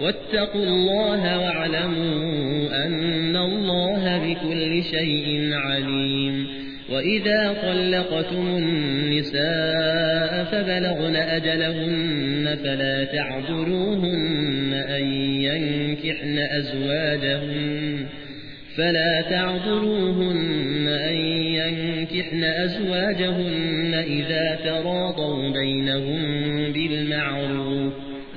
واتقوا الله واعلموا أن الله بكل شيء عليم. وإذا طلقتم النساء فبلغن أجلهن فلا تعذروهن أن ينكحن أزواجهن فلا تعذروهن أن ينكحن أزواجهن إذا تراضوا بينهم بالمعروف.